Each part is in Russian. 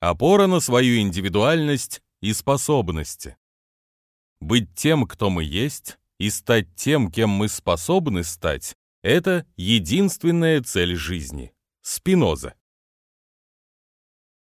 опора на свою индивидуальность и способности. Быть тем, кто мы есть, и стать тем, кем мы способны стать, это единственная цель жизни. Спиноза.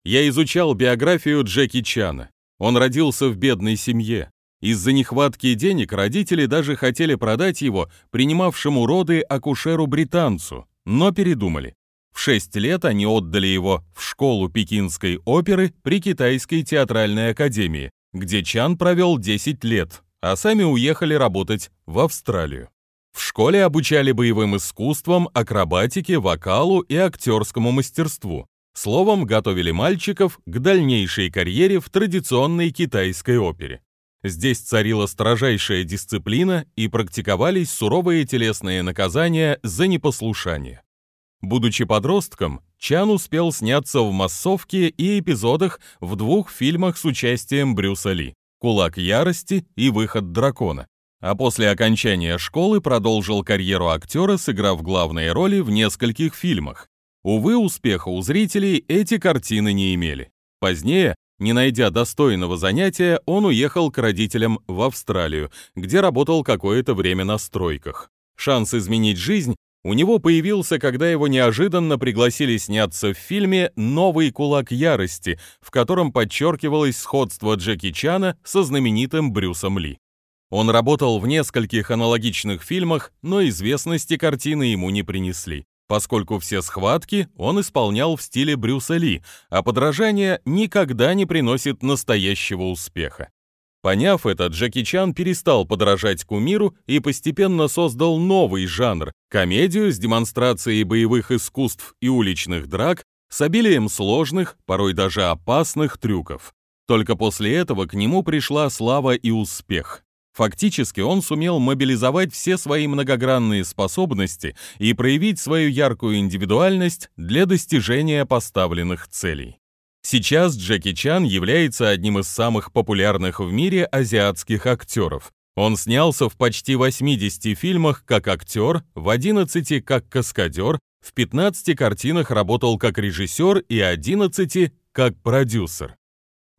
Я изучал биографию Джеки Чана. Он родился в бедной семье. Из-за нехватки денег родители даже хотели продать его принимавшему роды акушеру-британцу, но передумали. В 6 лет они отдали его в школу пекинской оперы при Китайской театральной академии, где Чан провел 10 лет, а сами уехали работать в Австралию. В школе обучали боевым искусствам, акробатике, вокалу и актерскому мастерству. Словом, готовили мальчиков к дальнейшей карьере в традиционной китайской опере. Здесь царила строжайшая дисциплина и практиковались суровые телесные наказания за непослушание. Будучи подростком, Чан успел сняться в массовке и эпизодах в двух фильмах с участием Брюса Ли «Кулак ярости» и «Выход дракона», а после окончания школы продолжил карьеру актера, сыграв главные роли в нескольких фильмах. Увы, успеха у зрителей эти картины не имели. Позднее, не найдя достойного занятия, он уехал к родителям в Австралию, где работал какое-то время на стройках. Шанс изменить жизнь у него появился, когда его неожиданно пригласили сняться в фильме «Новый кулак ярости», в котором подчеркивалось сходство Джеки Чана со знаменитым Брюсом Ли. Он работал в нескольких аналогичных фильмах, но известности картины ему не принесли, поскольку все схватки он исполнял в стиле Брюса Ли, а подражание никогда не приносит настоящего успеха. Поняв это, Джеки Чан перестал подражать кумиру и постепенно создал новый жанр – комедию с демонстрацией боевых искусств и уличных драк с обилием сложных, порой даже опасных трюков. Только после этого к нему пришла слава и успех. Фактически он сумел мобилизовать все свои многогранные способности и проявить свою яркую индивидуальность для достижения поставленных целей. Сейчас Джеки Чан является одним из самых популярных в мире азиатских актеров. Он снялся в почти 80 фильмах как актер, в 11 как каскадер, в 15 картинах работал как режиссер и 11 как продюсер.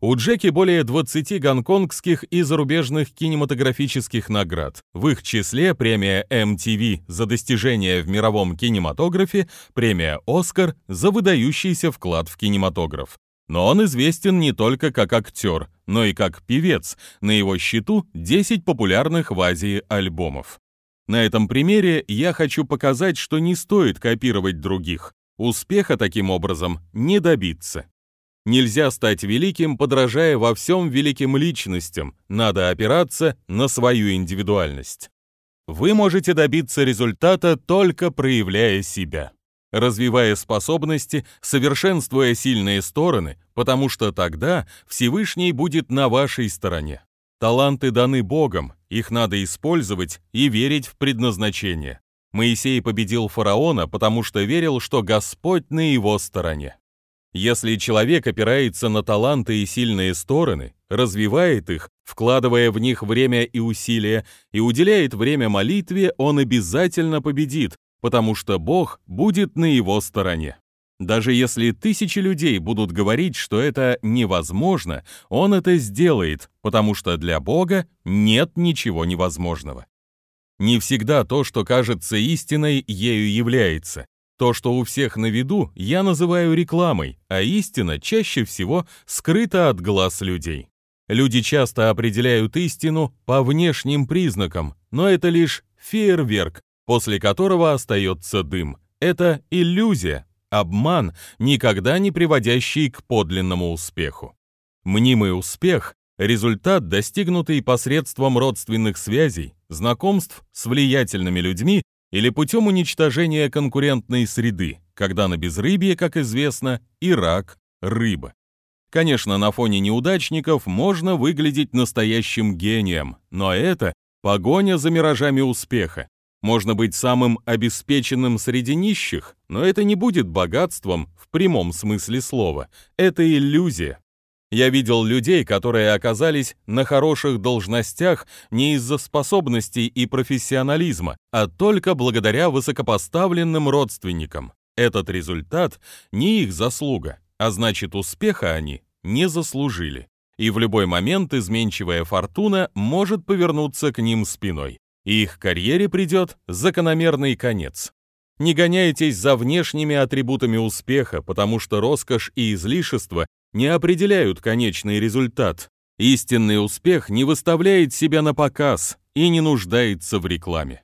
У Джеки более 20 гонконгских и зарубежных кинематографических наград. В их числе премия MTV за достижения в мировом кинематографе, премия «Оскар» за выдающийся вклад в кинематограф. Но он известен не только как актер, но и как певец. На его счету 10 популярных в Азии альбомов. На этом примере я хочу показать, что не стоит копировать других. Успеха таким образом не добиться. Нельзя стать великим, подражая во всем великим личностям. Надо опираться на свою индивидуальность. Вы можете добиться результата, только проявляя себя развивая способности, совершенствуя сильные стороны, потому что тогда Всевышний будет на вашей стороне. Таланты даны Богом, их надо использовать и верить в предназначение. Моисей победил фараона, потому что верил, что Господь на его стороне. Если человек опирается на таланты и сильные стороны, развивает их, вкладывая в них время и усилия, и уделяет время молитве, он обязательно победит, потому что Бог будет на его стороне. Даже если тысячи людей будут говорить, что это невозможно, он это сделает, потому что для Бога нет ничего невозможного. Не всегда то, что кажется истиной, ею является. То, что у всех на виду, я называю рекламой, а истина чаще всего скрыта от глаз людей. Люди часто определяют истину по внешним признакам, но это лишь фейерверк, после которого остается дым. Это иллюзия, обман, никогда не приводящий к подлинному успеху. Мнимый успех – результат, достигнутый посредством родственных связей, знакомств с влиятельными людьми или путем уничтожения конкурентной среды, когда на безрыбье, как известно, и рак – рыба. Конечно, на фоне неудачников можно выглядеть настоящим гением, но это погоня за миражами успеха, можно быть самым обеспеченным среди нищих, но это не будет богатством в прямом смысле слова. Это иллюзия. Я видел людей, которые оказались на хороших должностях не из-за способностей и профессионализма, а только благодаря высокопоставленным родственникам. Этот результат не их заслуга. а значит успеха они не заслужили. И в любой момент изменчивая фортуна может повернуться к ним спиной, и их карьере придет закономерный конец. Не гоняйтесь за внешними атрибутами успеха, потому что роскошь и излишество не определяют конечный результат. Истинный успех не выставляет себя на показ и не нуждается в рекламе.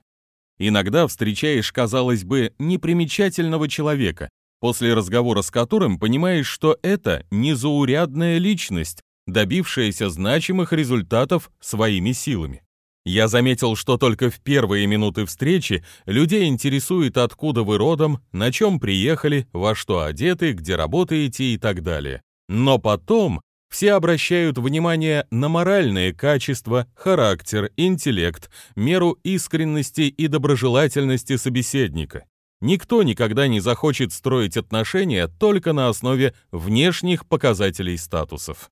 Иногда встречаешь, казалось бы, непримечательного человека, после разговора с которым понимаешь, что это незаурядная личность, добившаяся значимых результатов своими силами. Я заметил, что только в первые минуты встречи людей интересует, откуда вы родом, на чем приехали, во что одеты, где работаете и так далее. Но потом все обращают внимание на моральные качества, характер, интеллект, меру искренности и доброжелательности собеседника. Никто никогда не захочет строить отношения только на основе внешних показателей статусов.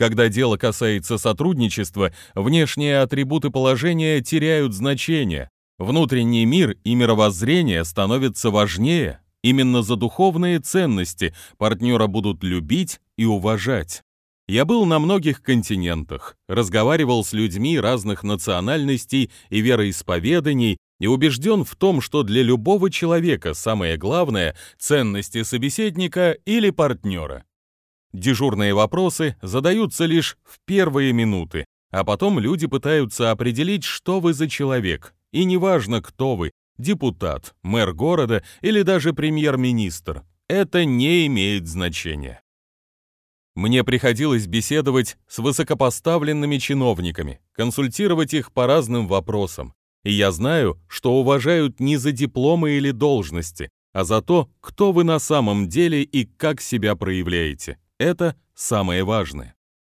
Когда дело касается сотрудничества, внешние атрибуты положения теряют значение. Внутренний мир и мировоззрение становятся важнее. Именно за духовные ценности партнера будут любить и уважать. Я был на многих континентах, разговаривал с людьми разных национальностей и вероисповеданий и убежден в том, что для любого человека самое главное – ценности собеседника или партнера. Дежурные вопросы задаются лишь в первые минуты, а потом люди пытаются определить, что вы за человек. И неважно, кто вы – депутат, мэр города или даже премьер-министр. Это не имеет значения. Мне приходилось беседовать с высокопоставленными чиновниками, консультировать их по разным вопросам. И я знаю, что уважают не за дипломы или должности, а за то, кто вы на самом деле и как себя проявляете. Это самое важное.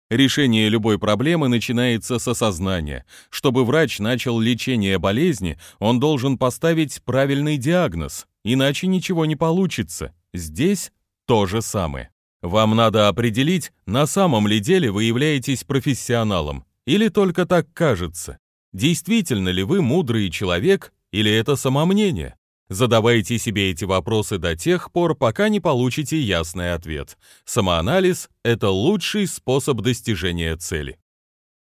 Решение любой проблемы начинается с осознания. Чтобы врач начал лечение болезни, он должен поставить правильный диагноз, иначе ничего не получится. Здесь то же самое. Вам надо определить, на самом ли деле вы являетесь профессионалом, или только так кажется. Действительно ли вы мудрый человек, или это самомнение? Задавайте себе эти вопросы до тех пор, пока не получите ясный ответ. Самоанализ – это лучший способ достижения цели.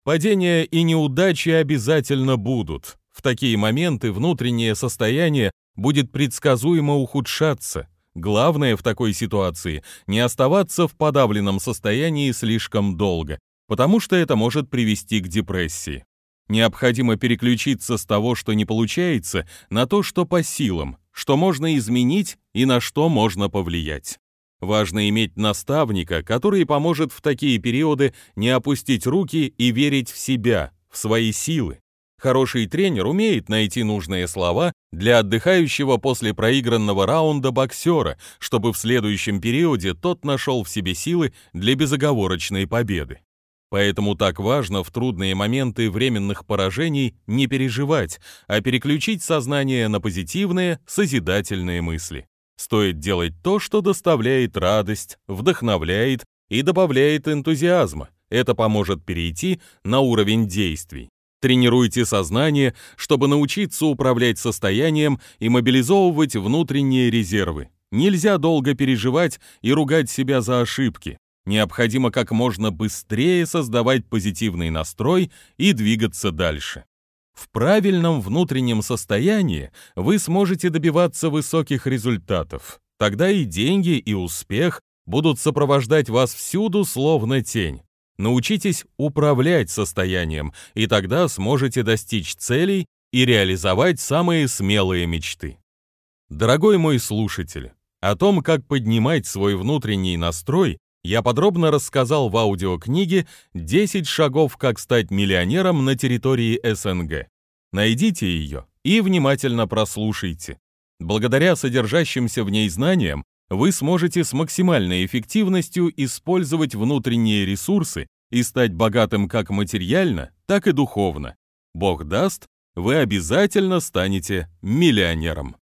Падения и неудачи обязательно будут. В такие моменты внутреннее состояние будет предсказуемо ухудшаться. Главное в такой ситуации – не оставаться в подавленном состоянии слишком долго, потому что это может привести к депрессии. Необходимо переключиться с того, что не получается, на то, что по силам, что можно изменить и на что можно повлиять. Важно иметь наставника, который поможет в такие периоды не опустить руки и верить в себя, в свои силы. Хороший тренер умеет найти нужные слова для отдыхающего после проигранного раунда боксера, чтобы в следующем периоде тот нашел в себе силы для безоговорочной победы. Поэтому так важно в трудные моменты временных поражений не переживать, а переключить сознание на позитивные, созидательные мысли. Стоит делать то, что доставляет радость, вдохновляет и добавляет энтузиазма. Это поможет перейти на уровень действий. Тренируйте сознание, чтобы научиться управлять состоянием и мобилизовывать внутренние резервы. Нельзя долго переживать и ругать себя за ошибки необходимо как можно быстрее создавать позитивный настрой и двигаться дальше. В правильном внутреннем состоянии вы сможете добиваться высоких результатов. Тогда и деньги, и успех будут сопровождать вас всюду, словно тень. Научитесь управлять состоянием, и тогда сможете достичь целей и реализовать самые смелые мечты. Дорогой мой слушатель, о том, как поднимать свой внутренний настрой, я подробно рассказал в аудиокниге «10 шагов, как стать миллионером на территории СНГ». Найдите ее и внимательно прослушайте. Благодаря содержащимся в ней знаниям вы сможете с максимальной эффективностью использовать внутренние ресурсы и стать богатым как материально, так и духовно. Бог даст, вы обязательно станете миллионером.